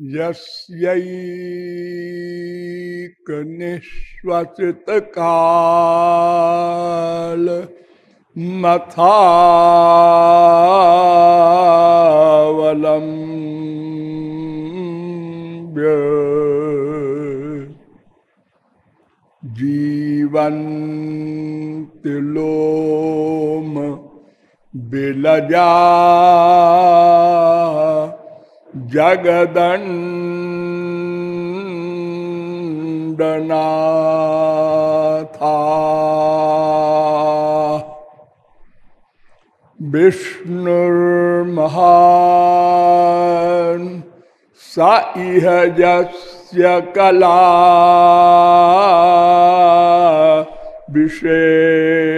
यस्यैकनिश्वसित काल मथावलम जीवन्तिलोम बिलजा जगदण्डनाथा विष्णुर्महान् स इह यस्य कला। विशेषो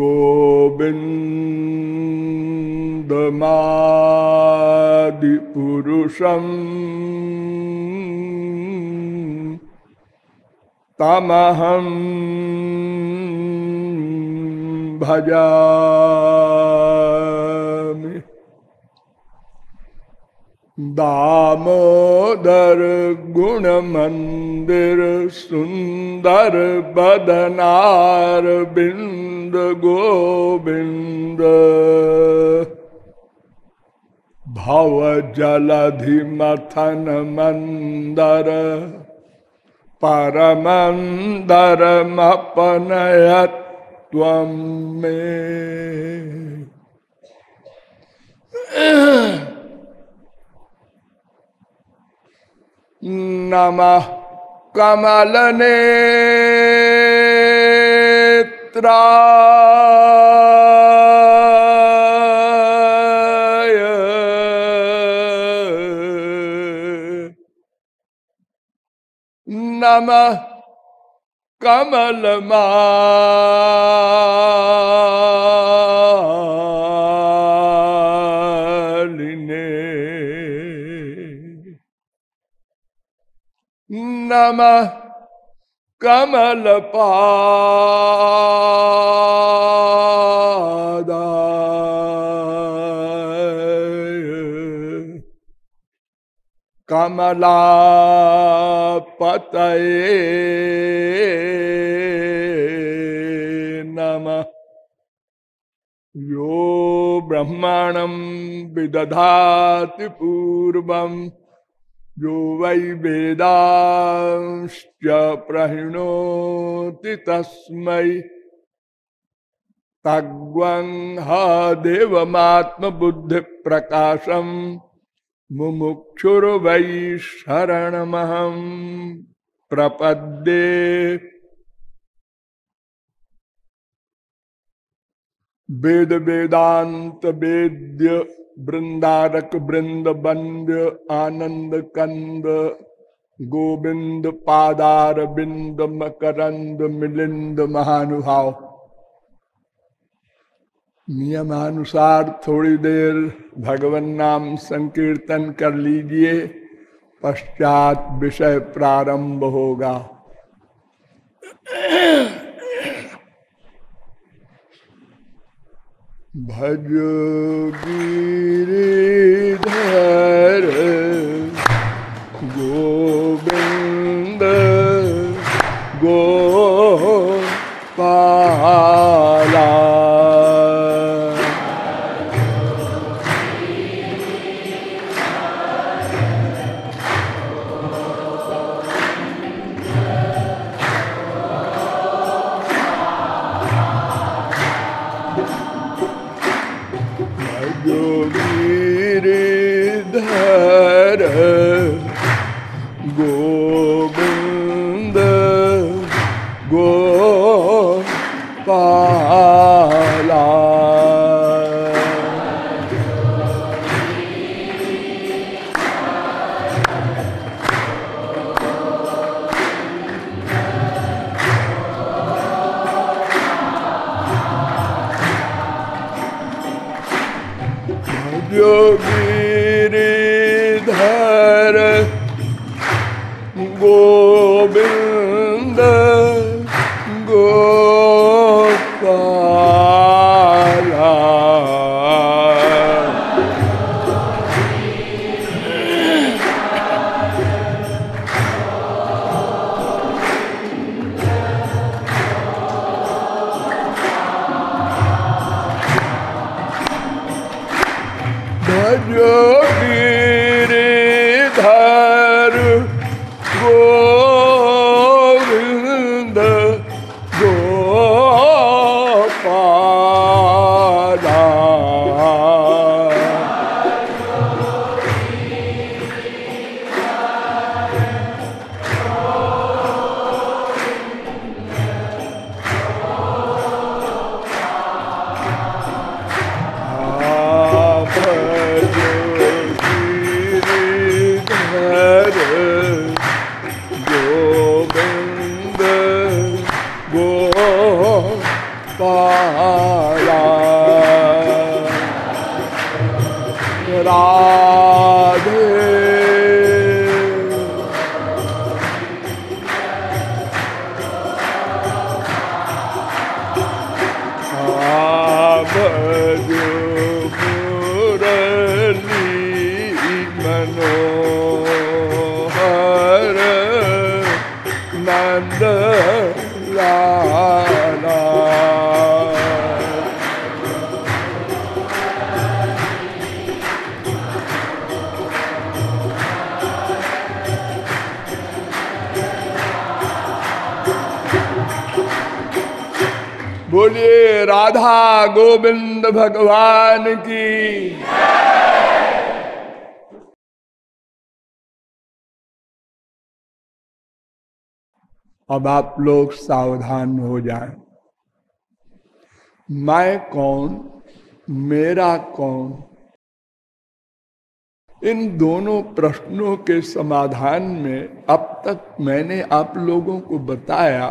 गोविन्दमादिपुरुषम् तमहं भजामि। दामोदर गुण मंदिर सुंदर बदनार बिंद गोविंद। भव जलधि मथन मंदर परमंदरमपनयत्वं में। नमः कमलनेत्राय नमः कमलमालिने नमः कमलपादाय कमलापतये नमः। यो ब्रह्माणं विदधाति पूर्वं यो वै वेदांश्च प्रहिणोति तस्मै। तग्वं ह देवमात्मबुद्धिप्रकाशम् मुमुक्षुर्वै शरणमहं प्रपद्ये। वेद वेदांत वेद्य वृंदारक वृंद बंद आनंद कंद गोविंद पादार बिंद मकरंद मिलिंद महानुभाव नियमानुसार थोड़ी देर भगवन नाम संकीर्तन कर लीजिए, पश्चात विषय प्रारंभ होगा। भज गिरिधर भज गिरिधर भगवान की अब आप लोग सावधान हो जाएँ। मैं कौन, मेरा कौन इन दोनों प्रश्नों के समाधान में अब तक मैंने आप लोगों को बताया,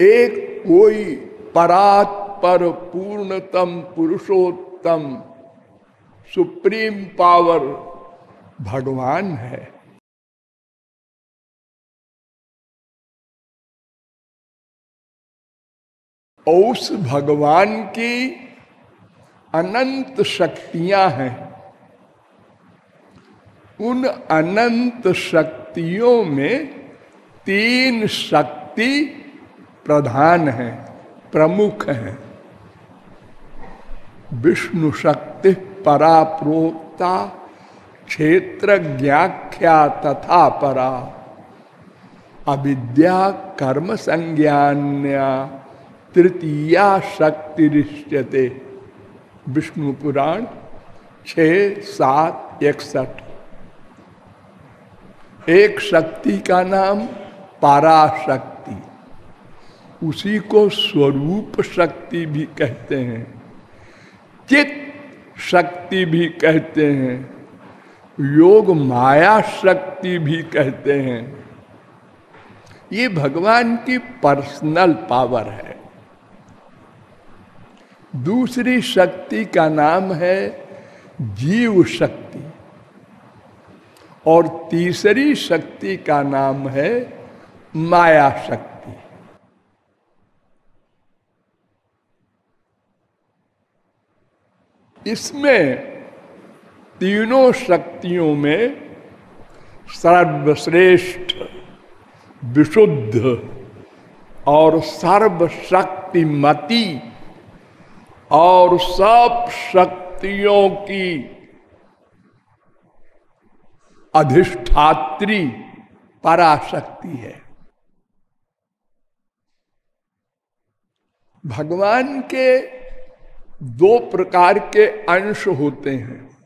एक कोई परात पर पूर्णतम पुरुषोत्तम। सुप्रीम पावर भगवान है। उस भगवान की अनंत शक्तियाँ हैं। उन अनंत शक्तियों में तीन शक्ति प्रधान है, प्रमुख है। विष्णु शक्ति परा प्रोक्ता क्षेत्र ज्ञाख्या तथा परा। अविद्या कर्म संज्ञान्या, तृतीया शक्ति रिश्यते विष्णु पुराण, छ, सात, इकसठ। एक शक्ति का नाम पराशक्ति। उसी को स्वरूप शक्ति भी कहते हैं। चित शक्ति भी कहते हैं, योग माया शक्ति भी कहते हैं। ये भगवान की पर्सनल पावर है। दूसरी शक्ति का नाम है जीव शक्ति और तीसरी शक्ति का नाम है माया शक्ति। इसमें तीनों शक्तियों में सर्वश्रेष्ठ, विशुद्ध और सर्वशक्तिमती और सब शक्तियों की अधिष्ठात्री पराशक्ति है। भगवान के दो प्रकार के अंश होते हैं।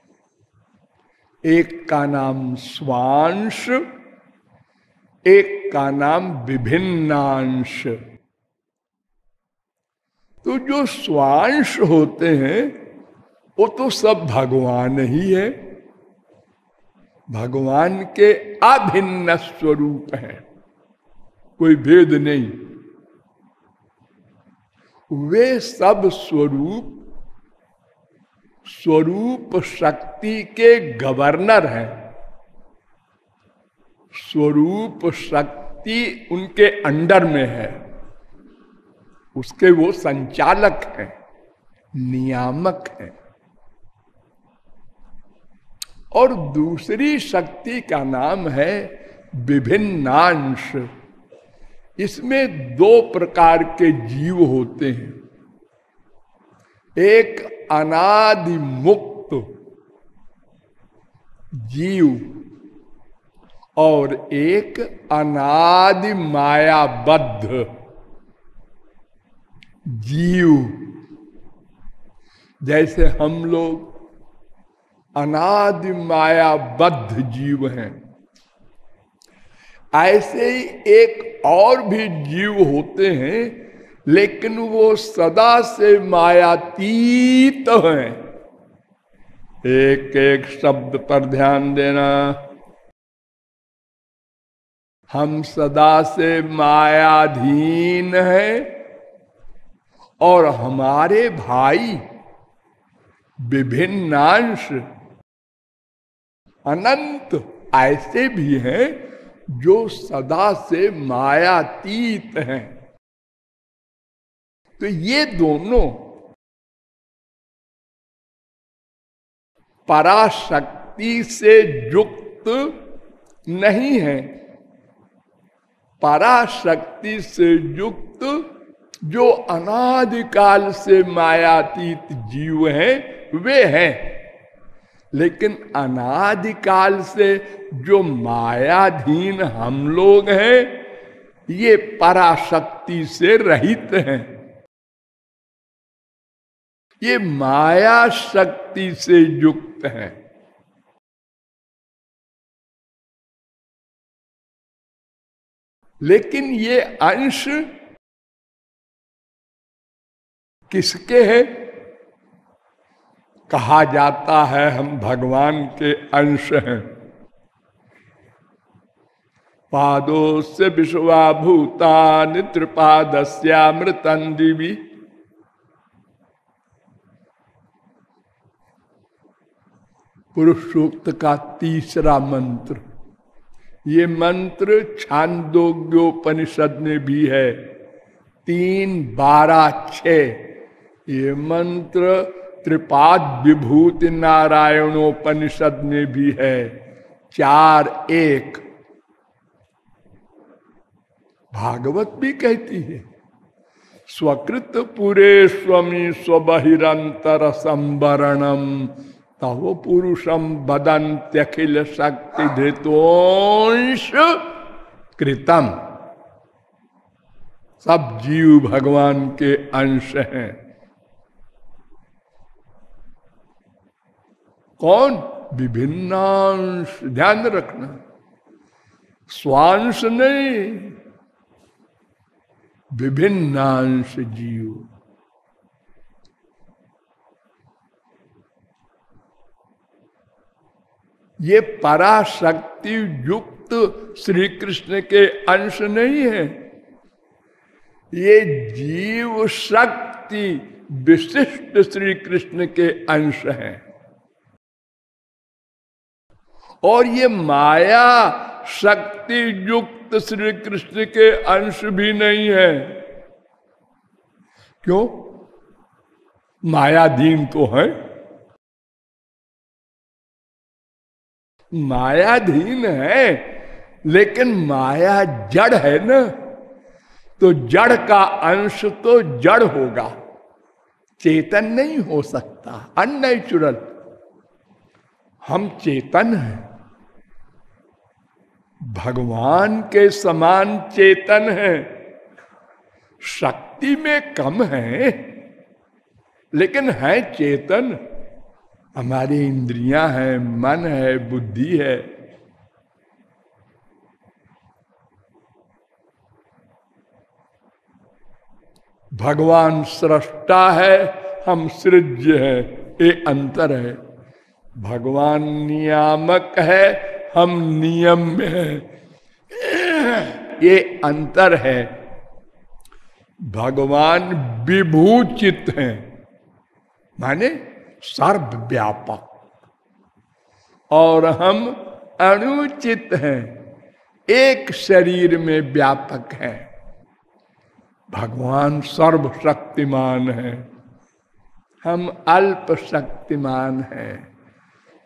एक का नाम स्वांश, एक का नाम विभिन्नांश। तो जो स्वांश होते हैं, वो तो सब भगवान ही है। भगवान के अभिन्न स्वरूप है। कोई भेद नहीं। वे सब स्वरूप स्वरूप शक्ति के गवर्नर हैं। स्वरूप शक्ति उनके अंडर में है। उसके वो संचालक हैं, नियामक हैं। और दूसरी शक्ति का नाम है विभिन्नांश। इसमें दो प्रकार के जीव होते हैं। एक अनादि मुक्त जीव और एक अनादि मायाबद्ध जीव। जैसे हम लोग अनादि मायाबद्ध जीव हैं, ऐसे ही एक और भी जीव होते हैं लेकिन वो सदा से मायातीत हैं। एक एक शब्द पर ध्यान देना। हम सदा से मायाधीन हैं और हमारे भाई विभिन्नांश अनंत ऐसे भी हैं जो सदा से मायातीत हैं। तो ये दोनों पराशक्ति से युक्त नहीं है। पराशक्ति से युक्त जो अनादिकाल से मायातीत जीव हैं, वे हैं। लेकिन अनादिकाल से जो मायाधीन हम लोग हैं, ये पराशक्ति से रहित हैं। ये माया शक्ति से युक्त है। लेकिन ये अंश किसके हैं? कहा जाता है हम भगवान के अंश हैं। पादो से विश्वाभूता त्रिपादस्यामृतन दिवी। पुरुष सूक्त का तीसरा मंत्र। ये मंत्र छांदोग्योपनिषद में भी है। तीन बारह छ। ये मंत्र त्रिपाद विभूति नारायणोपनिषद में भी है। चार एक। भागवत भी कहती है, स्वकृत पुरे स्वमी स्वबहिंतर संवरणम। तव पुरुषम बदंत्यखिल शक्ति धृतोंश कृतम। सब जीव भगवान के अंश हैं। कौन? विभिन्नांश। ध्यान रखना। स्वांश नहीं, विभिन्नांश जीव। ये पराशक्ति युक्त श्री कृष्ण के अंश नहीं है। ये जीव शक्ति विशिष्ट श्री कृष्ण के अंश हैं। और ये माया शक्ति युक्त श्री कृष्ण के अंश भी नहीं है। क्यों? मायाधीन तो है। मायाधीन है, लेकिन माया जड़ है ना? तो जड़ का अंश तो जड़ होगा, चेतन नहीं हो सकता। अननेचुरल। हम चेतन हैं। भगवान के समान चेतन है। शक्ति में कम है, लेकिन है चेतन। हमारी इंद्रियाँ हैं, मन है, बुद्धि है। भगवान सृष्टा है, हम सृज्य है, ये अंतर है। भगवान नियामक है, हम नियम में है। ये अंतर है। भगवान विभूचित हैं। माने सर्वव्यापक। और हम अनुचित हैं, एक शरीर में व्यापक है। भगवान सर्वशक्तिमान है, हम अल्प शक्तिमान हैं।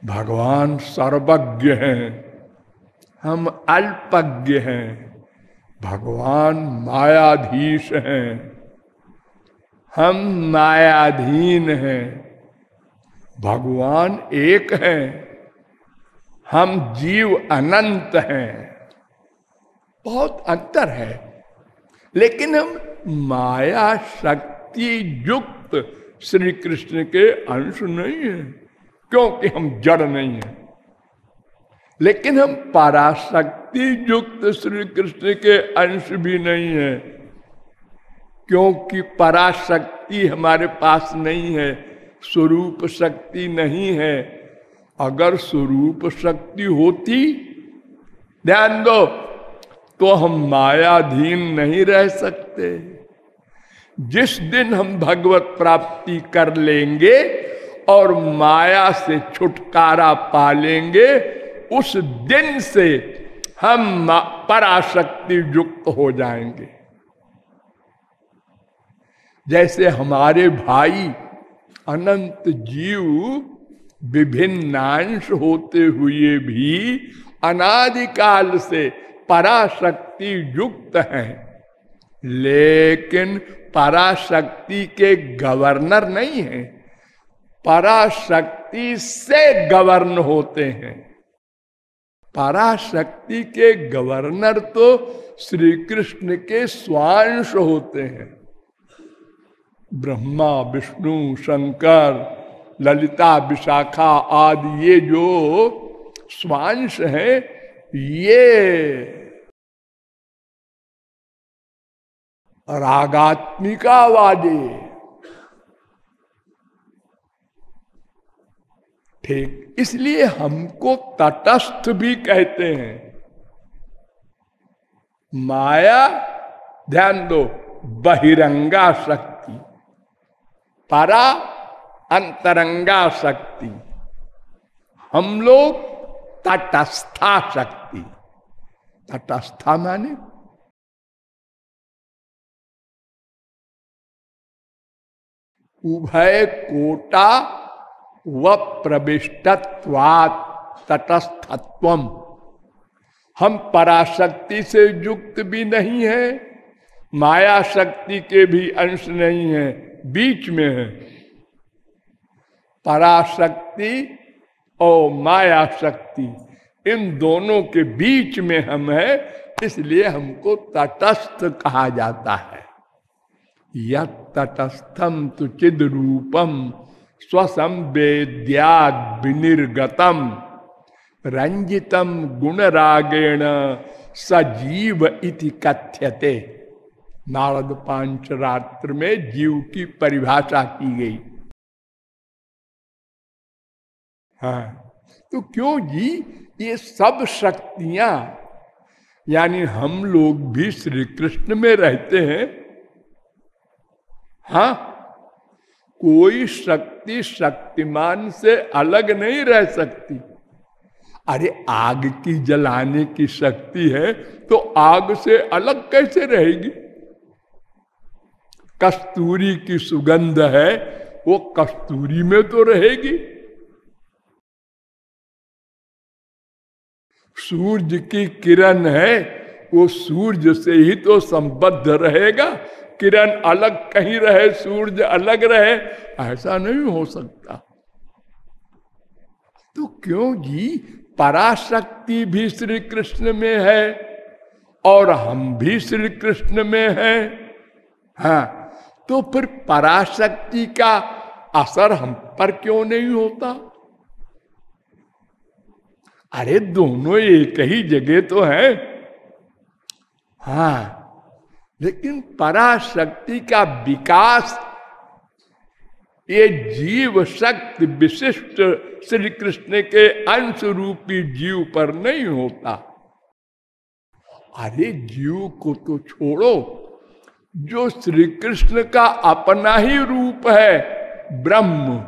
भगवान सर्वज्ञ हैं, हम अल्पज्ञ हैं। भगवान मायाधीश हैं, हम मायाधीन हैं। भगवान एक है। हम जीव अनंत हैं। बहुत अंतर है। लेकिन हम माया शक्ति युक्त श्री कृष्ण के अंश नहीं है, क्योंकि हम जड़ नहीं है। लेकिन हम पराशक्ति युक्त श्री कृष्ण के अंश भी नहीं है, क्योंकि पराशक्ति हमारे पास नहीं है। स्वरूप शक्ति नहीं है। अगर स्वरूप शक्ति होती, ध्यान दो तो हम मायाधीन नहीं रह सकते। जिस दिन हम भगवत प्राप्ति कर लेंगे और माया से छुटकारा पा लेंगे, उस दिन से हम पराशक्ति युक्त हो जाएँगे। जैसे हमारे भाई अनंत जीव विभिन्नांश होते हुए भी अनादिकाल से पराशक्ति युक्त हैं। लेकिन पराशक्ति के गवर्नर नहीं है। पराशक्ति से गवर्न होते हैं। पराशक्ति के गवर्नर तो श्री कृष्ण के स्वांश होते हैं। ब्रह्मा, विष्णु, शंकर, ललिता, विशाखा आदि ये जो स्वांश है, ये रागात्मिकावादी। ठीक, इसलिए हमको तटस्थ भी कहते हैं। माया, ध्यान दो, बहिरंगा शक्ति। परा अंतरंगा शक्ति। हम लोग तटस्था शक्ति। तटस्था माने? उभय कोटा व प्रविष्टत्वात तटस्थत्व हम पराशक्ति से युक्त भी नहीं है माया शक्ति के भी अंश नहीं है। बीच में है। पराशक्ति और माया शक्ति इन दोनों के बीच में हम है, इसलिए हमको तटस्थ कहा जाता है। यतस्थम तु चिद रूपम स्वसंवेद्याद विनिर्गतम। रंजितम गुण रागेण सजीव इति कथ्यते। नारद पाँच रात्र में जीव की परिभाषा की गई। हाँ तो क्यों जी ये सब शक्तियाँ, यानी हम लोग भी श्री कृष्ण में रहते हैं? हाँ कोई शक्ति शक्तिमान से अलग नहीं रह सकती। अरे आग की जलाने की शक्ति है तो आग से अलग कैसे रहेगी? कस्तूरी की सुगंध है, वो कस्तूरी में तो रहेगी। सूर्य की किरण है, वो सूर्य से ही तो संबद्ध रहेगा। किरण अलग कहीं रहे, सूर्य अलग रहे, ऐसा नहीं हो सकता। तो क्यों जी? पराशक्ति भी श्री कृष्ण में है, और हम भी श्री कृष्ण में हैं। हाँ तो फिर पराशक्ति का असर हम पर क्यों नहीं होता? अरे दोनों एक ही जगह तो है। हाँ लेकिन पराशक्ति का विकास ये जीव शक्ति विशिष्ट श्री कृष्ण के अंश रूपी जीव पर नहीं होता। अरे जीव को तो छोड़ो। जो श्री कृष्ण का अपना ही रूप है, ब्रह्म।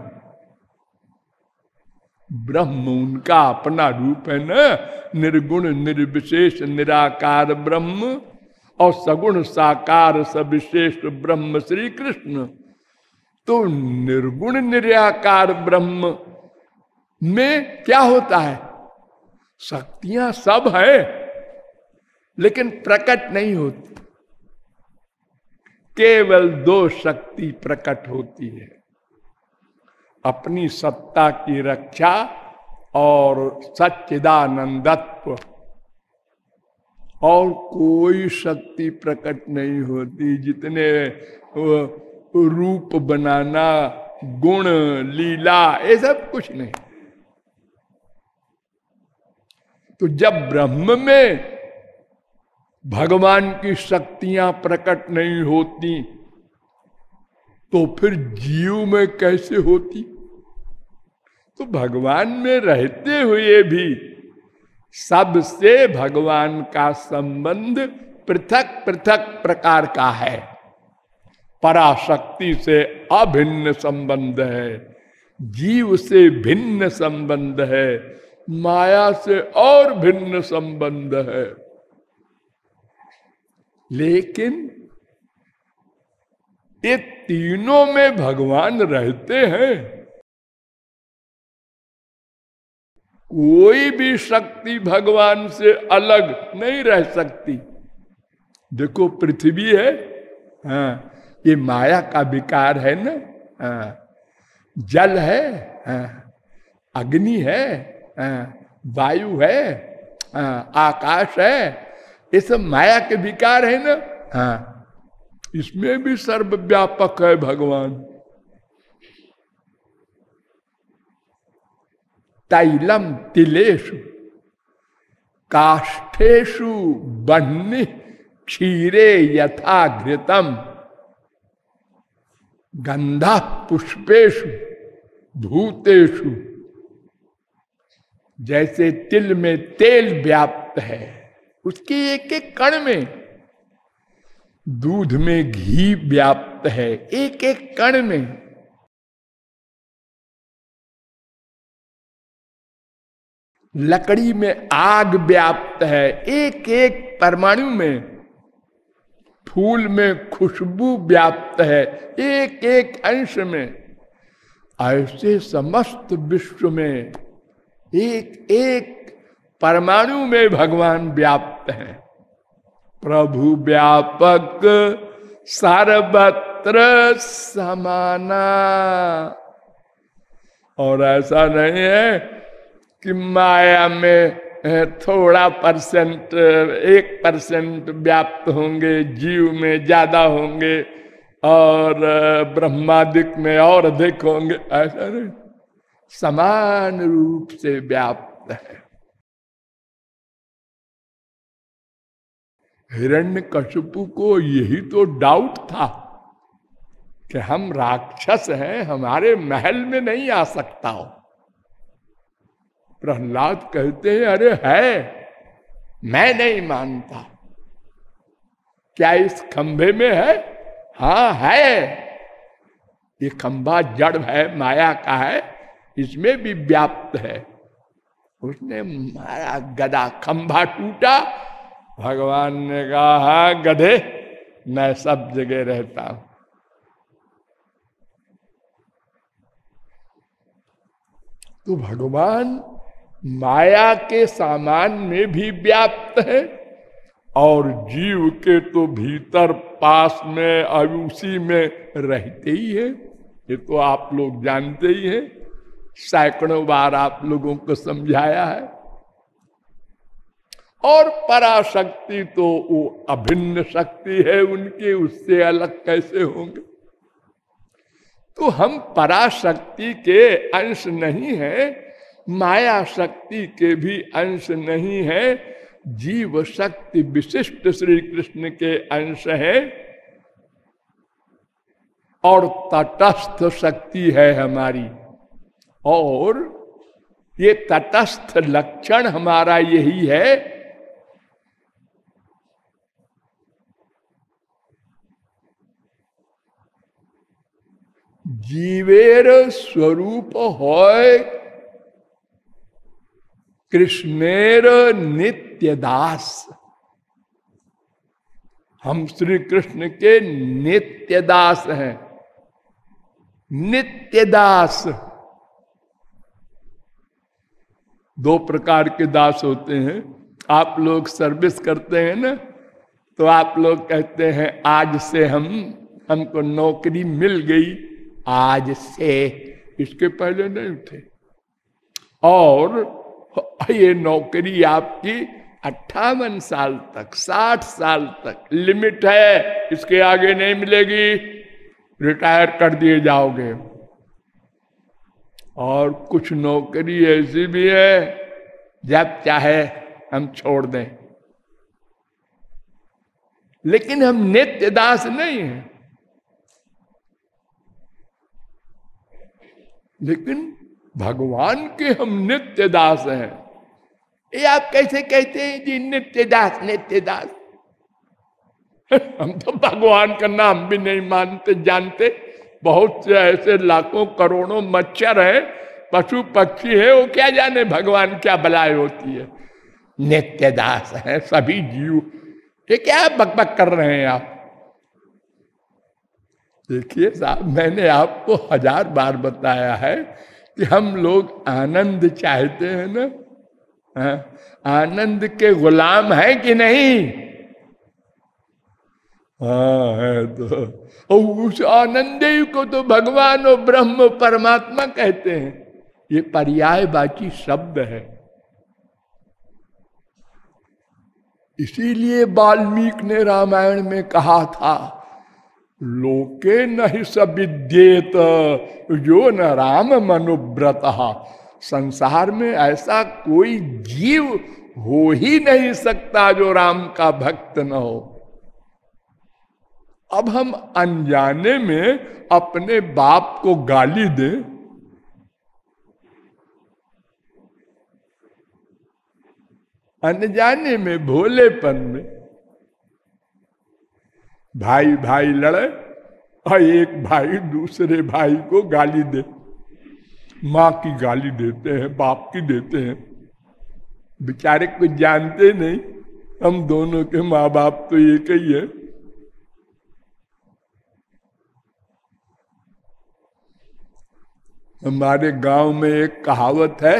ब्रह्म उनका अपना रूप है ना? निर्गुण, निर्विशेष, निराकार ब्रह्म और सगुण साकार सविशेष ब्रह्म श्री कृष्ण। तो निर्गुण, निराकार ब्रह्म में क्या होता है? शक्तियाँ सब है, लेकिन प्रकट नहीं होती। केवल दो शक्ति प्रकट होती है। अपनी सत्ता की रक्षा और सच्चिदानंदत्व। और कोई शक्ति प्रकट नहीं होती जितने रूप बनाना, गुण, लीला, ये सब कुछ नहीं। तो जब ब्रह्म में भगवान की शक्तियाँ प्रकट नहीं होती तो फिर जीव में कैसे होती? तो भगवान में रहते हुए भी सबसे भगवान का संबंध पृथक पृथक प्रकार का है। पराशक्ति से अभिन्न संबंध है, जीव से भिन्न संबंध है, माया से और भिन्न संबंध है। लेकिन ये तीनों में भगवान रहते हैं। कोई भी शक्ति भगवान से अलग नहीं रह सकती। देखो, पृथ्वी है हाँ ये माया का विकार है ना हाँ जल है हाँ अग्नि है हाँ वायु है हाँ आकाश है ये सब माया के विकार है ना? हाँ। इसमें भी सर्वव्यापक है भगवान। तैलम तिलेशु काष्ठेशु बन्नी क्षीरे यथा घृतम गंधा पुष्पेशु भूतेशु जैसे तिल में तेल व्याप्त है। उसके एक एक कण में दूध में घी व्याप्त है, एक एक कण में। लकड़ी में आग व्याप्त है, एक एक परमाणु में फूल में खुशबू व्याप्त है, एक एक अंश में। ऐसे समस्त विश्व में एक एक परमाणु में भगवान व्याप्त है। प्रभु व्यापक, सर्वत्र समाना। और ऐसा नहीं है कि माया में थोड़ा परसेंट, एक परसेंट व्याप्त होंगे, जीव में ज़्यादा होंगे, और, ब्रह्मादिक में और अधिक होंगे। ऐसा नहीं। समान रूप से व्याप्त है। हिरण्य कशुपु को यही तो डाउट था कि हम राक्षस हैं, हमारे महल में नहीं आ सकता हो। प्रहलाद कहते हैं, अरे है, मैं नहीं मानता। क्या इस खंभे में है? हाँ है। ये खंभा जड़ है, माया का है, इसमें भी व्याप्त है। उसने मारा गदा खंभा टूटा भगवान ने कहा हाँ गधे, मैं सब जगह रहता हूँ। तो भगवान माया के सामान में भी व्याप्त है और जीव के तो भीतर पास में और में रहते ही है। ये तो आप लोग जानते ही हैं। सैकड़ों बार आप लोगों को समझाया है। और पराशक्ति तो वो अभिन्न शक्ति है उनके, उससे अलग कैसे होंगे? तो हम पराशक्ति के अंश नहीं है माया शक्ति के भी अंश नहीं है जीव शक्ति विशिष्ट श्री कृष्ण के अंश है, और तटस्थ शक्ति है हमारी। और ये तटस्थ लक्षण हमारा यही है जीवेर स्वरूप हो कृष्णेर नित्य दास। हम श्री कृष्ण के नित्य दास हैं। नित्य दास। दो प्रकार के दास होते हैं। आप लोग सर्विस करते हैं ना तो आप लोग कहते हैं, आज से हम, हमको नौकरी मिल गई। आज से इसके पहले नहीं थे। और ये नौकरी आपकी अट्ठावन साल तक, साठ साल तक लिमिट है, इसके आगे नहीं मिलेगी। रिटायर कर दिए जाओगे। और कुछ नौकरी ऐसी भी है, जब चाहे हम छोड़ दें। लेकिन हम नित्य दास नहीं हैं। लेकिन भगवान के हम नित्य दास हैं। ये आप कैसे कहते हैं जी, नित्य दास नित्य दास? हम तो भगवान का नाम भी नहीं मानते, जानते। बहुत से ऐसे लाखों करोड़ों मच्छर है, पशु पक्षी है, वो क्या जाने भगवान क्या बलाई होती है। नित्य दास है सभी जीव। ये क्या बकबक कर रहे हैं आप? देखिए, साहब, मैंने आपको हज़ार बार बताया है कि हम लोग आनंद चाहते हैं ना हाँ? आनंद के गुलाम है कि नहीं हाँ है तो और उस आनंद को तो भगवान और ब्रह्म परमात्मा कहते हैं ये पर्याय बाकी शब्द है इसीलिए वाल्मीकि ने रामायण में कहा था लोके नहीं सविद्येत जो न राम मनुव्रत। संसार में ऐसा कोई जीव हो ही नहीं सकता जो राम का भक्त न हो। अब हम अनजाने में अपने बाप को गाली दें। अनजाने में भोलेपन में भाई भाई लड़े और एक भाई दूसरे भाई को गाली दे। माँ की गाली देते हैं, बाप की देते हैं। बेचारे कुछ जानते नहीं, हम दोनों के माँ बाप तो एक ही है। हमारे गाँव में एक कहावत है,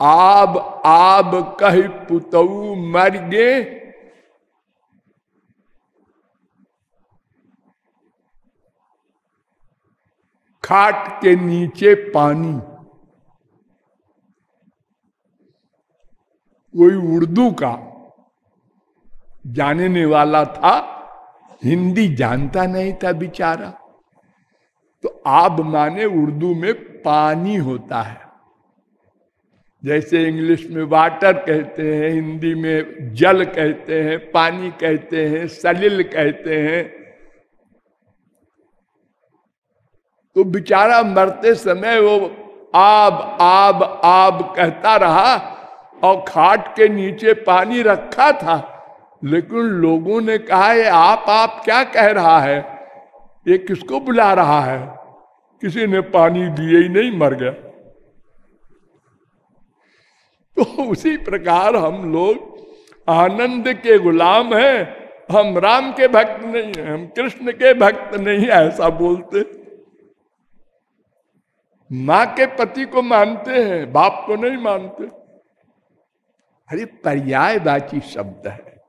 आब आब कह पुतऊ मर गे खाट के नीचे पानी। कोई उर्दू का जानने वाला था, हिंदी जानता नहीं था बेचारा। तो आब माने उर्दू में पानी होता है। जैसे इंग्लिश में वाटर कहते हैं, हिंदी में जल कहते हैं, पानी कहते हैं, सलिल कहते हैं। तो बेचारा मरते समय वो आब आब आब कहता रहा और खाट के नीचे पानी रखा था। लेकिन लोगों ने कहा, ये आप आप क्या कह रहा है? ये किसको बुला रहा है? किसी ने पानी दिए ही नहीं, मर गया। तो उसी प्रकार हम लोग आनंद के गुलाम हैं। हम राम के भक्त नहीं हैं, हम कृष्ण के भक्त नहीं ऐसा बोलते। माँ के पति को मानते हैं, बाप को नहीं मानते। अरे, पर्यायवाची शब्द है।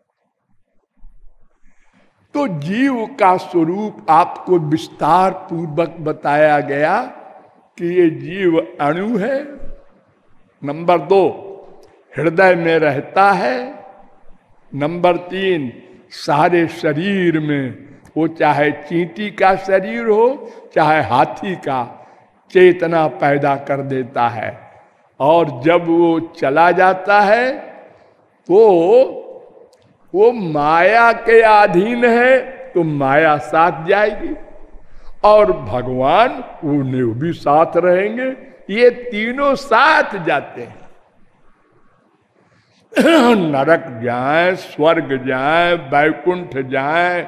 तो जीव का स्वरूप आपको विस्तार पूर्वक बताया गया कि ये जीव अणु है। नंबर दो, हृदय में रहता है। नंबर तीन, सारे शरीर में वो चाहे चींटी का शरीर हो, चाहे हाथी का। चेतना पैदा कर देता है। और जब वो चला जाता है तो वो माया के अधीन है तो माया साथ जाएगी। और भगवान उन्हें भी साथ रहेंगे। ये तीनों साथ जाते हैं। नरक जाए, स्वर्ग जाए बैकुंठ जाए,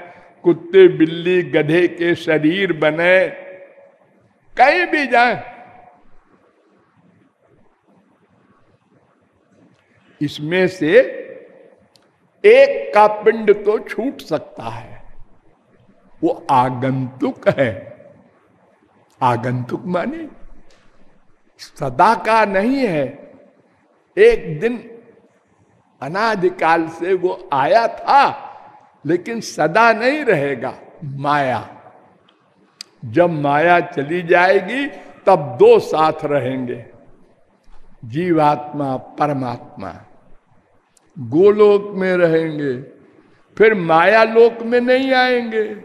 कुत्ते बिल्ली गधे के शरीर बने कहीं भी जाए। इसमें से एक का पिंड तो छूट सकता है। वो आगंतुक है। आगंतुक माने सदा का नहीं है। एक दिन अनादिकाल से वो आया था, लेकिन सदा नहीं रहेगा, माया। जब माया चली जाएगी, तब दो साथ रहेंगे। जीवात्मा, परमात्मा। गोलोक में रहेंगे, फिर माया लोक में नहीं आएँगे।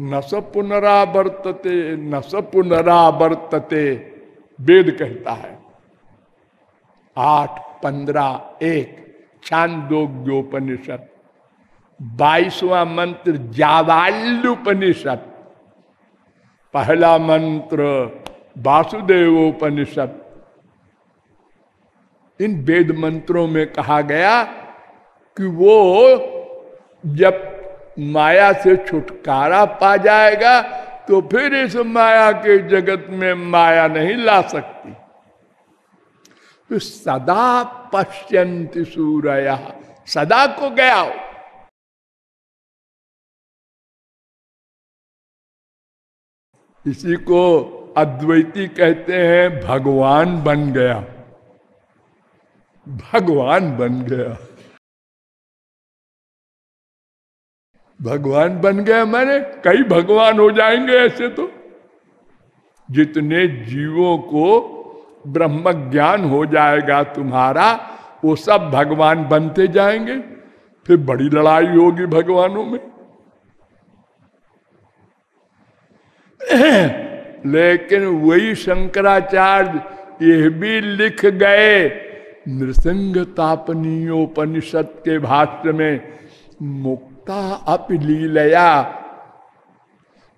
न स पुनरावर्तते, न स पुनरावर्तते, वेद कहता है। आठ, पंद्रह, एक, छांदोग्योपनिषद। बाईसवा मंत्र, जावाल्युपनिषद। पहला मंत्र वासुदेव उपनिषद इन वेद मंत्रों में कहा गया कि वो जब माया से छुटकारा पा जाएगा तो फिर इस माया के जगत में माया नहीं ला सकती। तो सदा पश्यंत सूर्य। सदा को गया हो। इसी को अद्वैती कहते हैं भगवान बन गया। भगवान बन गया। भगवान बन गया मैंने कई भगवान हो जाएँगे ऐसे तो। जितने जीवों को ब्रह्म ज्ञान हो जाएगा तुम्हारा, वो सब भगवान बनते जाएँगे। फिर बड़ी लड़ाई होगी भगवानों में। लेकिन वही शंकराचार्य यह भी लिख गए नृसिंग तापनीयोपनिषद के भाष्य में, मुक्ता अपलीलया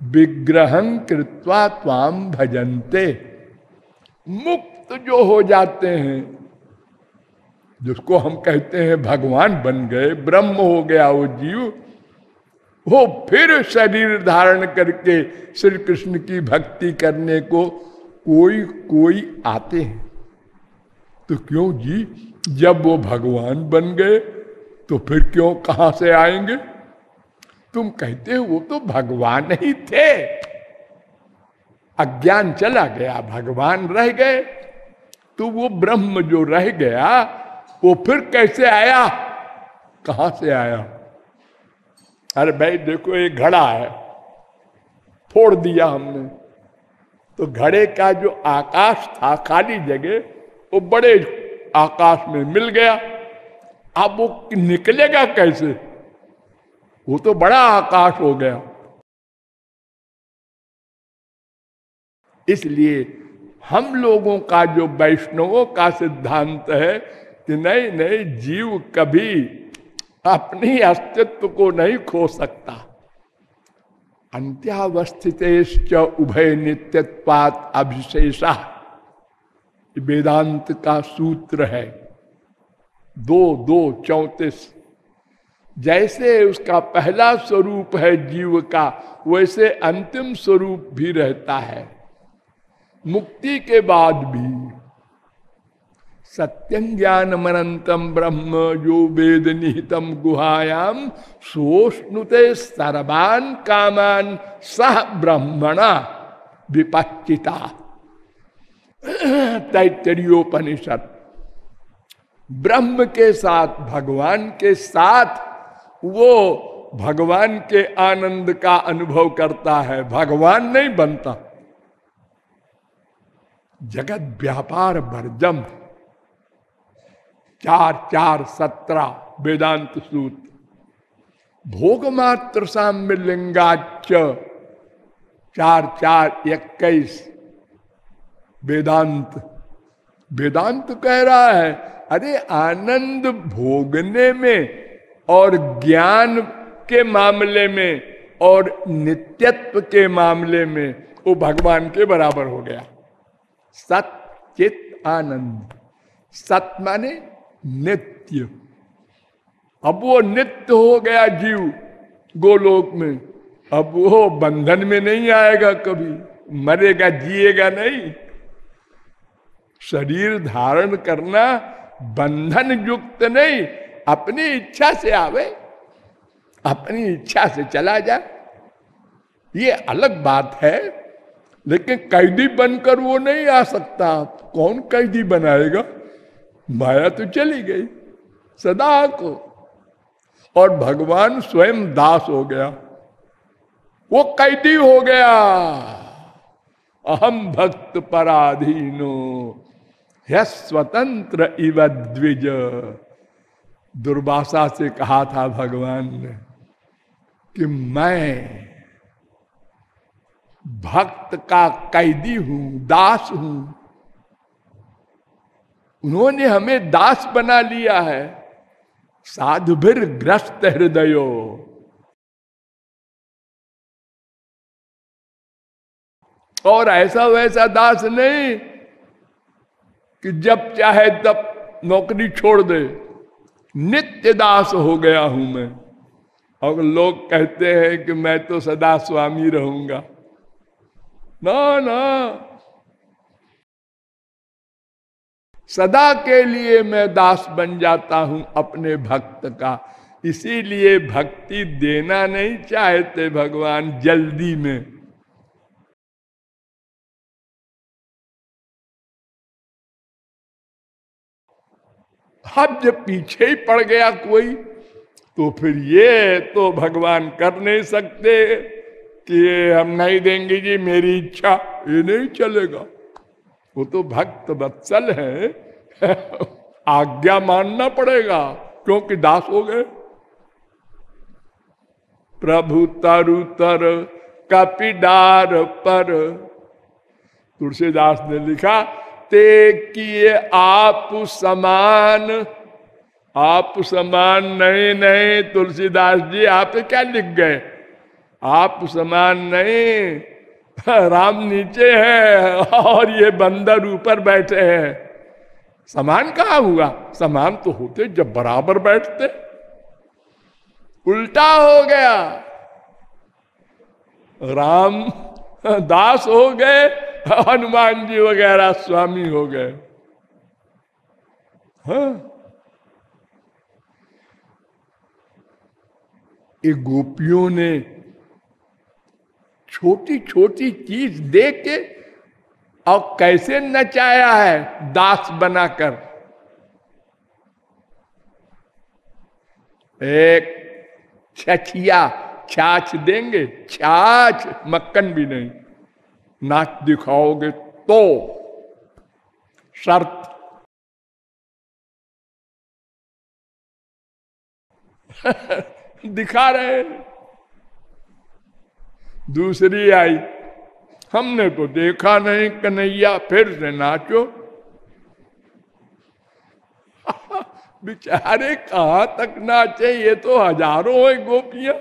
विग्रह कृत्वा त्वाम भजनते। मुक्त जो हो जाते हैं, जिसको हम कहते हैं भगवान बन गए, ब्रह्म हो गया वो जीव वो फिर शरीर धारण करके श्री कृष्ण की भक्ति करने को कोई कोई आते हैं। तो क्यों जी? जब वो भगवान बन गए तो फिर क्यों कहाँ से आएँगे? तुम कहते हो, वो तो भगवान ही थे। अज्ञान चला गया, भगवान रह गए। तो वो ब्रह्म जो रह गया, वो फिर कैसे आया? कहाँ से आया? अरे भाई देखो एक घड़ा है। फोड़ दिया हमने। तो घड़े का जो आकाश था, खाली जगह, वो बड़े आकाश में मिल गया। अब वो निकलेगा कैसे? वो तो बड़ा आकाश हो गया। इसलिए हम लोगों का जो वैष्णवों का सिद्धांत है कि नहीं नहीं जीव कभी अपनी अस्तित्व को नहीं खो सकता। अंत्यावस्थित उभय नित्यत्वात अभिशेषा। वेदांत का सूत्र है। दो दो, चौतीस। जैसे उसका पहला स्वरूप है जीव का, वैसे अंतिम स्वरूप भी रहता है। मुक्ति के बाद भी सत्यं ज्ञान मनंतम ब्रह्म जो वेद निहितम गुहायाम सोष्णुते सर्वान कामान सह ब्रह्मणा विपचिता तैतरीयोपनिषद ब्रह्म के साथ, भगवान के साथ वो भगवान के आनंद का अनुभव करता है। भगवान नहीं बनता। जगत व्यापार वर्जम चार चार सत्रह वेदांत सूत्र। भोग मात्र साम्य लिंगाच चार चार इक्कीस वेदांत। वेदांत कह रहा है, अरे आनंद भोगने में और ज्ञान के मामले में और नित्यत्व के मामले में वो भगवान के बराबर हो गया। सत चित आनंद। सत माने नित्य। अब वो नित्य हो गया जीव गोलोक में। अब वो बंधन में नहीं आएगा कभी। मरेगा, जिएगा नहीं। शरीर धारण करना बंधन युक्त नहीं। अपनी इच्छा से आवे। अपनी इच्छा से चला जाए ये अलग बात है, लेकिन कैदी बनकर वो नहीं आ सकता। कौन कैदी बनाएगा? माया तो चली गई, सदा को। और भगवान स्वयं दास हो गया। वो कैदी हो गया। अहम भक्त पराधीनो है स्वतंत्र इव द्विज। दुर्वासा से कहा था भगवान ने कि मैं भक्त का कैदी हूँ, दास हूँ। उन्होंने हमें दास बना लिया है। साधु भीर ग्रस्त हृदयो। और ऐसा वैसा दास नहीं कि जब चाहे तब नौकरी छोड़ दे। नित्य दास हो गया हूँ मैं। और लोग कहते हैं कि मैं तो सदा स्वामी रहूँगा। ना ना। सदा के लिए मैं दास बन जाता हूँ अपने भक्त का। इसीलिए भक्ति देना नहीं चाहते भगवान जल्दी में। अब जब पीछे ही पड़ गया कोई तो फिर ये तो भगवान कर नहीं सकते कि हम नहीं देंगे जी, मेरी इच्छा, ये नहीं चलेगा। वो तो भक्त वत्सल है। आज्ञा मानना पड़ेगा, क्योंकि दास हो गए। प्रभु तरु तर, कपिडार पर। तुलसीदास ने लिखा, ते किए आप समान आप समान नहीं नहीं, तुलसीदास जी, आप क्या लिख गए? आप समान नहीं, राम नीचे है और ये बंदर ऊपर बैठे हैं। समान कहा हुआ? समान तो होते जब बराबर बैठते। उल्टा हो गया। राम, दास हो गए, हनुमान जी वगैरह स्वामी हो गए। हाँ। एक गोपियों ने छोटी छोटी चीज़ देख के और कैसे नचाया है दास बनाकर? एक छछिया छाछ देंगे, छाछ मक्कन भी नहीं। नाच दिखाओगे तो शर्त। दिखा रहे दूसरी आई। हमने तो देखा नहीं, कन्हैया फिर से नाचो। बेचारे कहा तक नाचे, ये तो हज़ारों है गोपियाँ।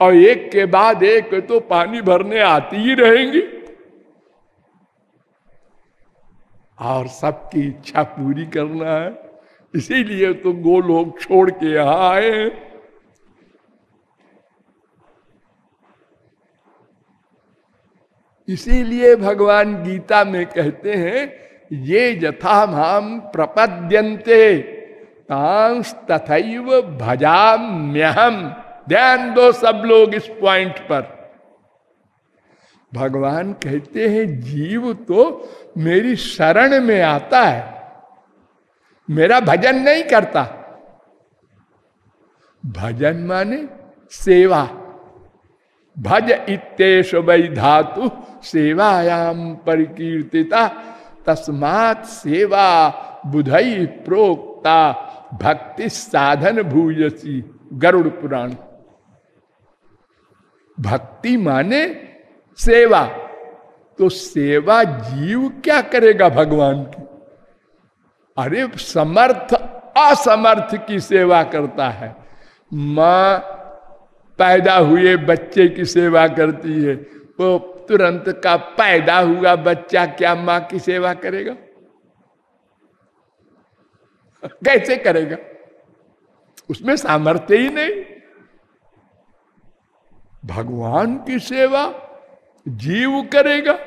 और एक के बाद एक तो पानी भरने आती ही रहेंगी। और सबकी इच्छा पूरी करना है। इसीलिए तो गो लोग छोड़ के यहाँ आए इसीलिए भगवान गीता में कहते हैं, ये यथा हम प्रपद्यंते तथैव भजाम्यहम ध्यान दो सब लोग इस पॉइंट पर। भगवान कहते हैं, जीव तो मेरी शरण में आता है, मेरा भजन नहीं करता। भजन माने सेवा। भज इतेश वै धातु सेवायाम परिकीर्तिता, तस्मात सेवा बुधई प्रोक्ता, भक्ति साधन भूयसी। गरुड़ पुराण। भक्ति माने सेवा। तो सेवा जीव क्या करेगा भगवान की? अरे समर्थ, असमर्थ की सेवा करता है। माँ पैदा हुए बच्चे की सेवा करती है। वो तुरंत का पैदा हुआ बच्चा क्या माँ की सेवा करेगा? कैसे करेगा? उसमें सामर्थ्य ही नहीं। भगवान की सेवा जीव करेगा।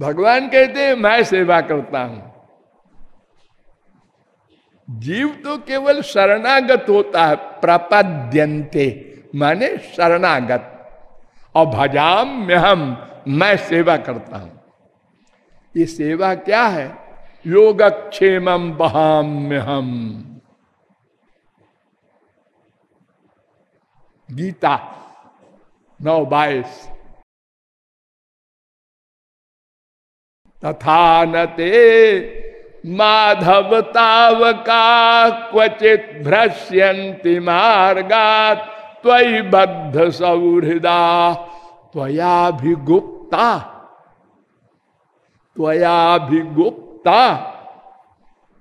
भगवान कहते हैं, मैं सेवा करता हूँ। जीव तो केवल शरणागत होता है, प्रपद्यंते, माने शरणागत। और भजाम में हम मैं सेवा करता हूँ। ये सेवा क्या है? योगक्षेम बहाम में हम गीता, नौ बाईस। तथा न तावका क्वचित भ्रश्यंति मार्गात त्वयि बद्ध सौहृदा। त्वया भी गुप्ता त्वया भी गुप्ता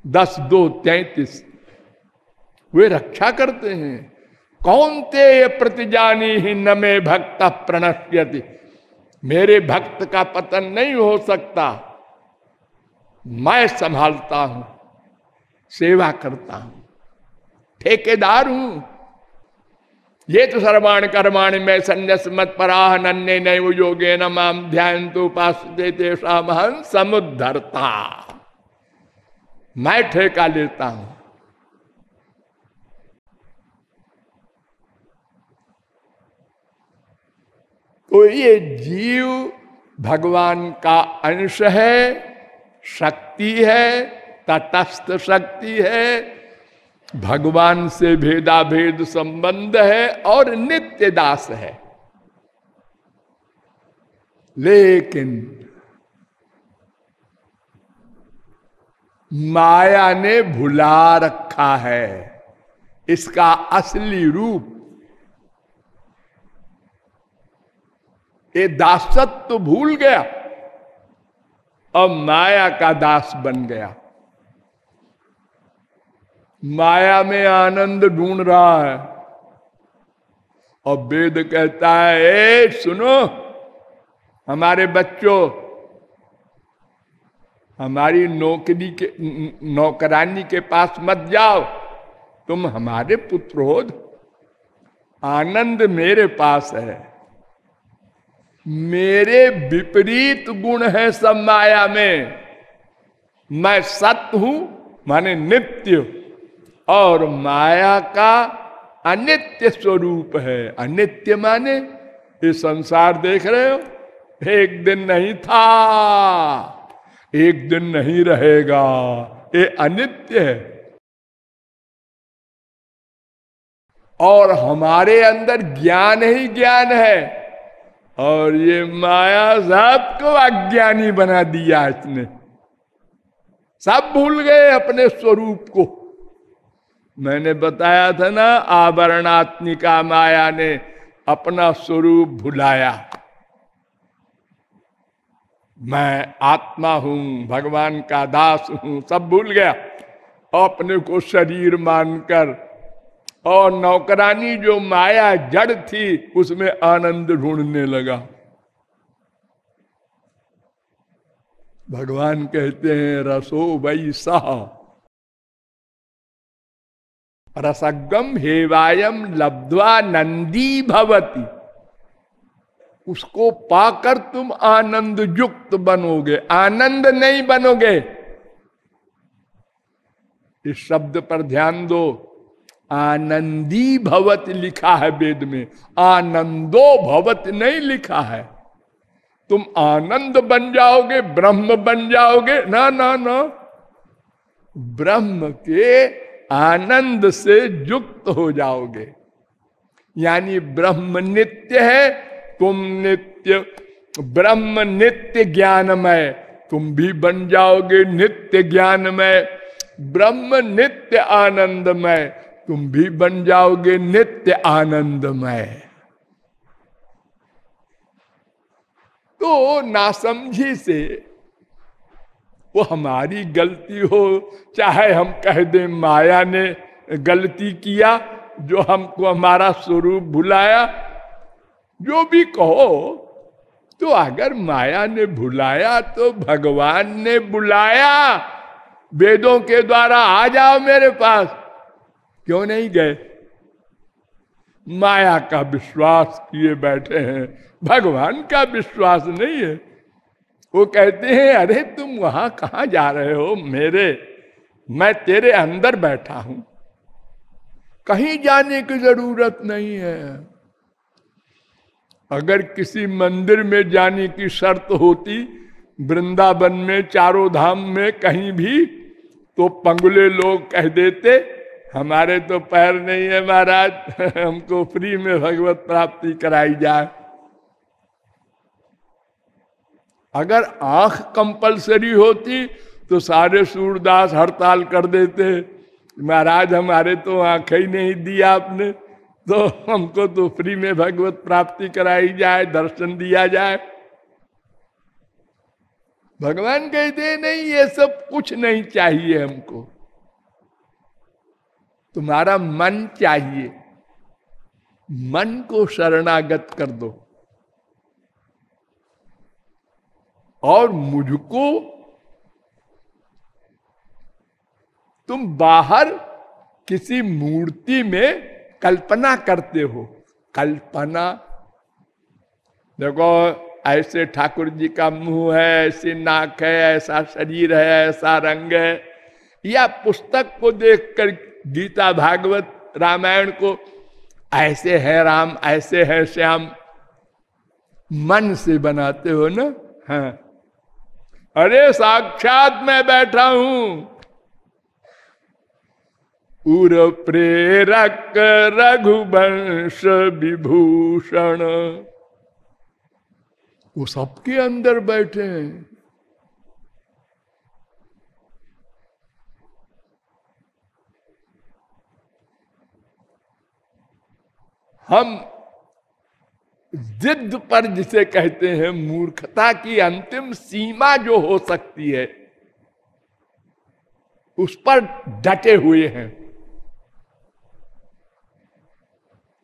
दस दो तैतीस। वे रक्षा करते हैं। कौन ते प्रतिजानी ही न मे भक्त प्रणश्यति? मेरे भक्त का पतन नहीं हो सकता। मैं संभालता हूँ, सेवा करता हूँ, ठेकेदार हूँ। ये तो सर्वाण कर्माण में संन्यास मत पराह नन्ने नैव योगे न माम ध्यान तो उपास महन समुद्धरता। मैं ठेका लेता हूँ। तो ये जीव भगवान का अंश है। शक्ति है, तटस्थ शक्ति है। भगवान से भेदा भेद संबंध है और नित्य दास है। लेकिन माया ने भुला रखा है। इसका असली रूप ये दासत्व तो भूल गया। अब माया का दास बन गया। माया में आनंद ढूंढ रहा है। और वेद कहता है, ए, सुनो, हमारे बच्चों, हमारी नौकरी के, नौकरानी के पास मत जाओ। तुम हमारे पुत्र हो। आनंद मेरे पास है। मेरे विपरीत गुण है सब माया में। मैं सत्य हूँ, माने नित्य। और माया का अनित्य स्वरूप है। अनित्य माने ये संसार देख रहे हो, एक दिन नहीं था, एक दिन नहीं रहेगा। ये अनित्य है। और हमारे अंदर ज्ञान ही ज्ञान है। और ये माया सबको अज्ञानी बना दिया इसने। सब भूल गए अपने स्वरूप को। मैंने बताया था ना आवरणात्मिका माया ने अपना स्वरूप भुलाया। मैं आत्मा हूँ, भगवान का दास हूँ, सब भूल गया। अपने को शरीर मानकर और नौकरानी जो माया जड़ थी, उसमें आनंद ढूँढने लगा। भगवान कहते हैं, रसो वही सह रसगम हेवायम लब्धवा नंदी भवती। उसको पाकर तुम आनंद युक्त बनोगे। आनंद नहीं बनोगे। इस शब्द पर ध्यान दो। आनंदी भवत लिखा है वेद में। आनंदो भवत नहीं लिखा है। तुम आनंद बन जाओगे, ब्रह्म बन जाओगे। ना ना ना। ब्रह्म के आनंद से युक्त हो जाओगे। यानी ब्रह्म नित्य है, तुम नित्य, ब्रह्म नित्य ज्ञानमय। तुम भी बन जाओगे नित्य ज्ञानमय। ब्रह्म नित्य आनंदमय। तुम भी बन जाओगे नित्य आनंदमय। तो नासमझी से वो हमारी गलती हो, चाहे हम कह दें माया ने गलती किया, जो हमको हमारा स्वरूप भुलाया, जो भी कहो तो अगर माया ने भुलाया तो भगवान ने बुलाया। वेदों के द्वारा आ जाओ मेरे पास। क्यों नहीं गए? माया का विश्वास किए बैठे हैं। भगवान का विश्वास नहीं है। वो कहते हैं, अरे, तुम वहाँ कहा जा रहे हो? मेरे, मैं तेरे अंदर बैठा हूँ। कहीं जाने की ज़रूरत नहीं है। अगर किसी मंदिर में जाने की शर्त होती, वृंदावन में, चारों धाम में कहीं भी तो पंगुले लोग कह देते हमारे तो पैर नहीं है महाराज, हमको फ्री में भगवत प्राप्ति कराई जाए। अगर आँख कंपलसरी होती तो सारे सूरदास हड़ताल कर देते। महाराज, हमारे तो आँख ही नहीं दी आपने तो हमको तो फ्री में भगवत प्राप्ति कराई जाए, दर्शन दिया जाए। भगवान कहते नहीं, ये सब कुछ नहीं चाहिए हमको। तुम्हारा मन चाहिए। मन को शरणागत कर दो। और मुझको तुम बाहर किसी मूर्ति में कल्पना करते हो। कल्पना। देखो, ऐसे ठाकुर जी का मुँह है, ऐसी नाक है, ऐसा शरीर है, ऐसा रंग है। या पुस्तक को देखकर गीता भागवत रामायण को, ऐसे है राम, ऐसे है श्याम। मन से बनाते हो ना? हाँ। अरे, साक्षात मैं बैठा हूँ। उर प्रेरक रघुवंश विभूषण। वो सबके अंदर बैठे हैं। हम जिद पर जिसे कहते हैं मूर्खता की अंतिम सीमा जो हो सकती है, उस पर डटे हुए हैं।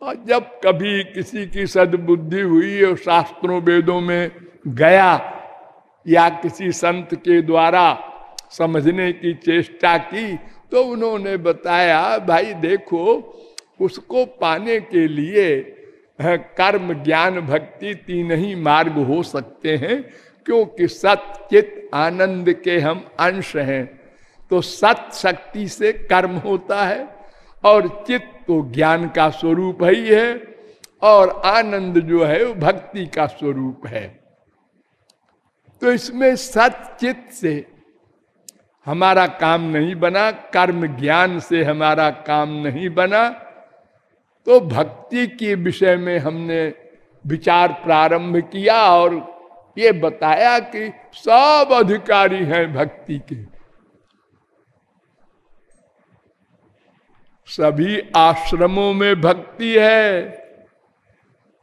और जब कभी किसी की सदबुद्धि हुई और शास्त्रों वेदों में गया या किसी संत के द्वारा समझने की चेष्टा की तो उन्होंने बताया, भाई देखो उसको पाने के लिए कर्म ज्ञान भक्ति तीन ही मार्ग हो सकते हैं, क्योंकि सत्चित आनंद के हम अंश हैं। तो सत शक्ति से कर्म होता है और चित्त तो ज्ञान का स्वरूप ही है और आनंद जो है वो भक्ति का स्वरूप है। तो इसमें सचित से हमारा काम नहीं बना, कर्म ज्ञान से हमारा काम नहीं बना तो भक्ति के विषय में हमने विचार प्रारंभ किया और ये बताया कि सब अधिकारी हैं भक्ति के। सभी आश्रमों में भक्ति है।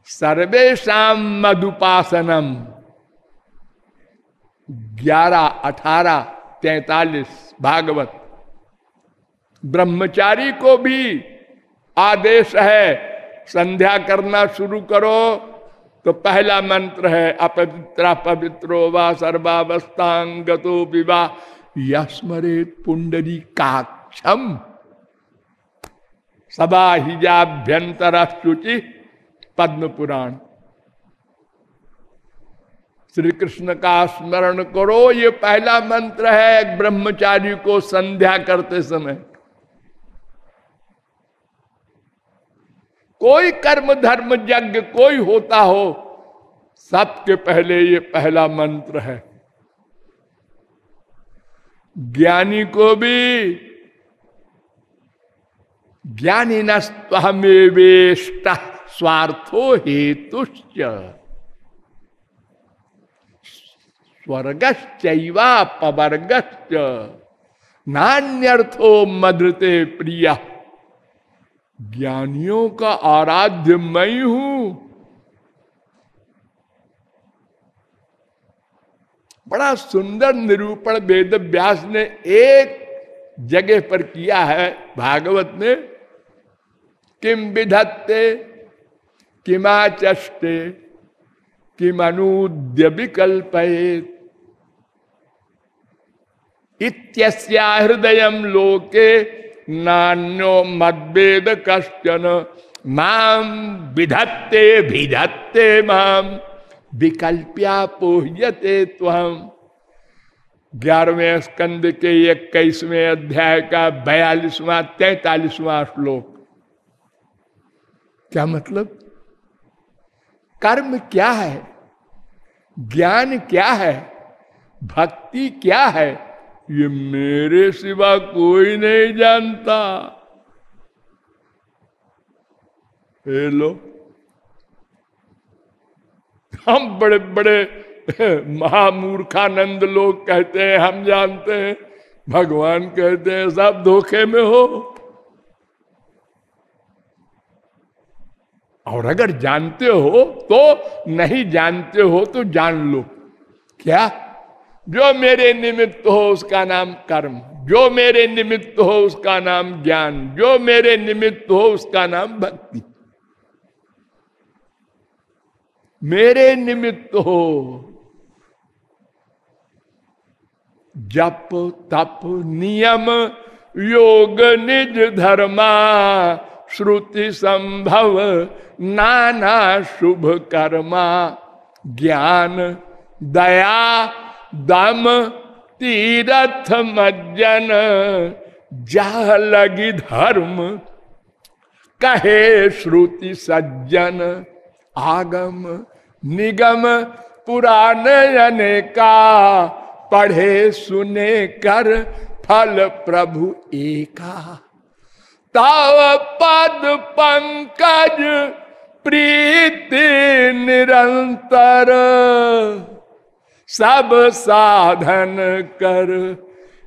सर्वेशा मधुपासनम ग्यारह, अठारह, तैतालीस, भागवत। ब्रह्मचारी को भी आदेश है, संध्या करना शुरू करो। तो पहला मंत्र है, अपवित्र पवित्रो व सर्वावस्थांगतो विवाह यस्मरे पुंडरी काक्षम सभा हिजाभ्यंतर शुचि पद्म पुराण श्री कृष्ण का स्मरण करो, ये पहला मंत्र है, ब्रह्मचारी को संध्या करते समय। कोई कर्म धर्म यज्ञ कोई होता हो, सबके पहले ये पहला मंत्र है। ज्ञानी को भी ज्ञानी नमेवेष्ट स्वार्थो हेतुश्च। स्वर्गश्चैवा पवर्गश्च नान्यर्थो मधुते प्रिया। ज्ञानियों का आराध्य मैं हूँ। बड़ा सुंदर निरूपण वेद व्यास ने एक जगह पर किया है भागवत में। किम विधत्ते, किमाचष्टे, किमनूद्य विकल्प इत्यस्या हृदय लोके नान्यो मद्वेद कश्चन। माम विधत्ते भिधत्ते माम विकल्प्या पोह्यते त्वम ग्यारहवें स्कंद के इक्कीसवें अध्याय का बयालीसवां, तैतालीसवां श्लोक। क्या मतलब? कर्म क्या है? ज्ञान क्या है? भक्ति क्या है? ये मेरे सिवा कोई नहीं जानता। हे लो, हम बड़े बड़े महामूर्खानंद लोग कहते हैं, हम जानते हैं, भगवान कहते हैं, सब धोखे में हो। और अगर जानते हो तो नहीं जानते हो तो जान लो। क्या? जो मेरे निमित्त हो उसका नाम कर्म, जो मेरे निमित्त हो उसका नाम ज्ञान, जो मेरे निमित्त हो उसका नाम भक्ति। मेरे निमित्त हो जप, तप, नियम, योग, निज धर्मा, श्रुति संभव, नाना शुभ कर्मा, ज्ञान, दया दम तीरथ मज्जन जा लगी धर्म। कहे श्रुति सज्जन, आगम निगम पुराण का, पढ़े सुने कर फल प्रभु एका। तव पद पंकज प्रीति निरंतर। सब साधन कर।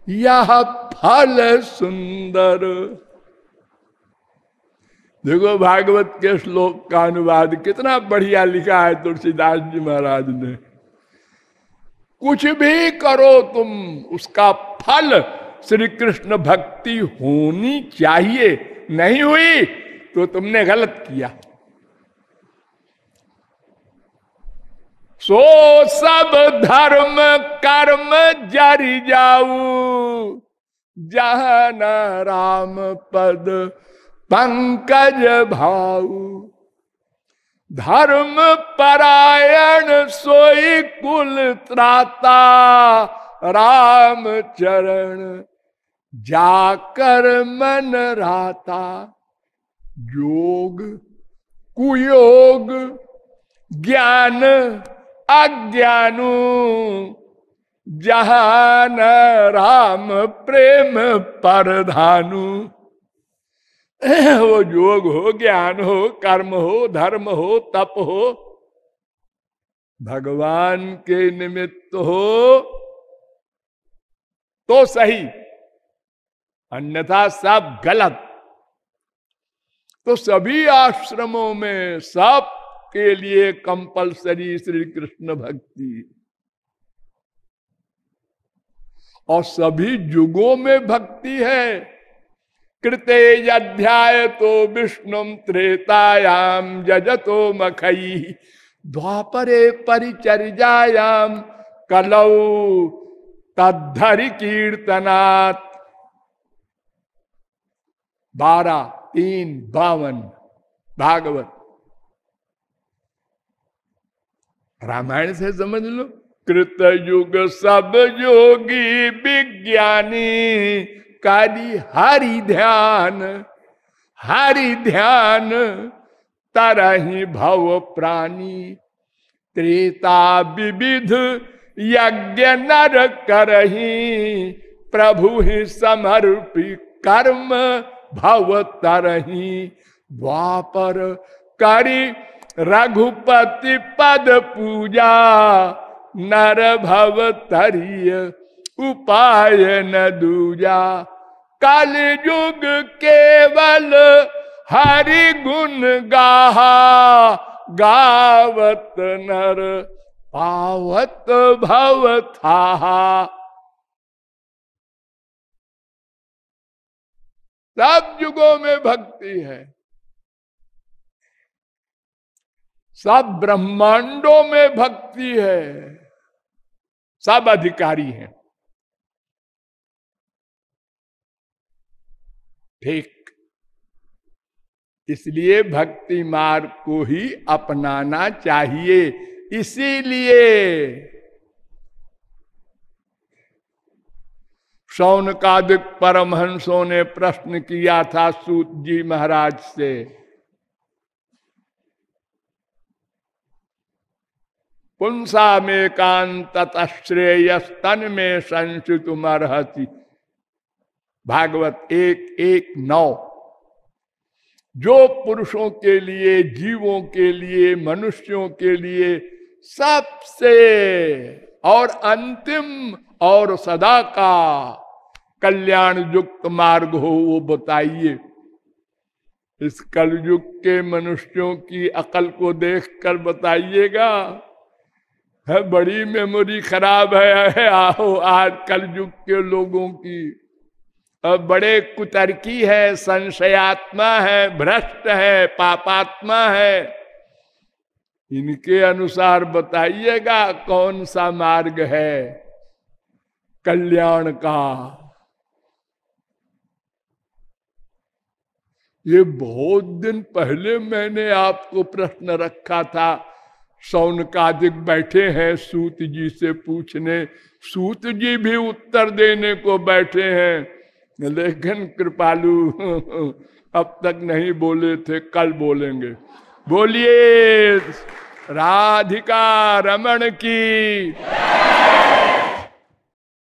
यह फल सुंदर। देखो, भागवत के श्लोक का अनुवाद कितना बढ़िया लिखा है तुलसीदास जी महाराज ने। कुछ भी करो तुम, उसका फल श्री कृष्ण भक्ति होनी चाहिए। नहीं हुई तो तुमने गलत किया। सो सब धर्म कर्म जारी जाऊ। जहन राम पद पंकज भाऊ। धर्म परायण सोई कुल त्राता। राम चरण जाकर मन राता। योग कुयोग ज्ञान अज्ञानु, जहान राम प्रेम परधानु। वो योग हो, ज्ञान हो, कर्म हो, धर्म हो, तप हो, भगवान के निमित्त हो तो सही, अन्यथा सब गलत। तो सभी आश्रमों में सब के लिए कंपलसरी श्री कृष्ण भक्ति। और सभी युगों में भक्ति है। कृते अध्याय तो विष्णु त्रेतायाम जजतो मखई द्वापरे परिचर्यायाम कलौ तद्धरि कीर्तनात् बारह, तीन, बावन, भागवत। रामायण से समझ लो। कृत युग सब योगी विज्ञानी काली हरि ध्यान हरि ध्यान, तरही भव प्राणी। त्रेता विविध यज्ञ नर करही, प्रभु ही समर्पी कर्म भव तरही। द्वापर करी रघुपति पद पूजा, नर भव तरिय, उपाय न दूजा। कल युग केवल हरि गुण गाहा, गावत नर पावत भव था सब युगों में भक्ति है। सब ब्रह्मांडों में भक्ति है। सब अधिकारी हैं। ठीक। इसलिए भक्ति मार्ग को ही अपनाना चाहिए। इसीलिए सौनकादिक परमहंसों ने प्रश्न किया था सूत जी महाराज से। पुंसा में कांत तन में संसित मरहति भागवत एक एक, नौ। जो पुरुषों के लिए, जीवों के लिए, मनुष्यों के लिए सबसे और अंतिम और सदा का कल्याण युक्त मार्ग हो, वो बताइए। इस कलयुग के मनुष्यों की अकल को देखकर बताइएगा। है, बड़ी मेमोरी खराब है आओ आज कलयुग के लोगों की। अब बड़े कुतर्की है, संशयात्मा है, भ्रष्ट है, पापात्मा है। इनके अनुसार बताइएगा कौन सा मार्ग है कल्याण का। ये बहुत दिन पहले मैंने आपको प्रश्न रखा था सौनकादिक बैठे हैं सूत जी से पूछने। सूत जी भी उत्तर देने को बैठे हैं। लेकिन कृपालु, अब तक नहीं बोले थे, कल बोलेंगे। बोलिए, राधिका रमन की।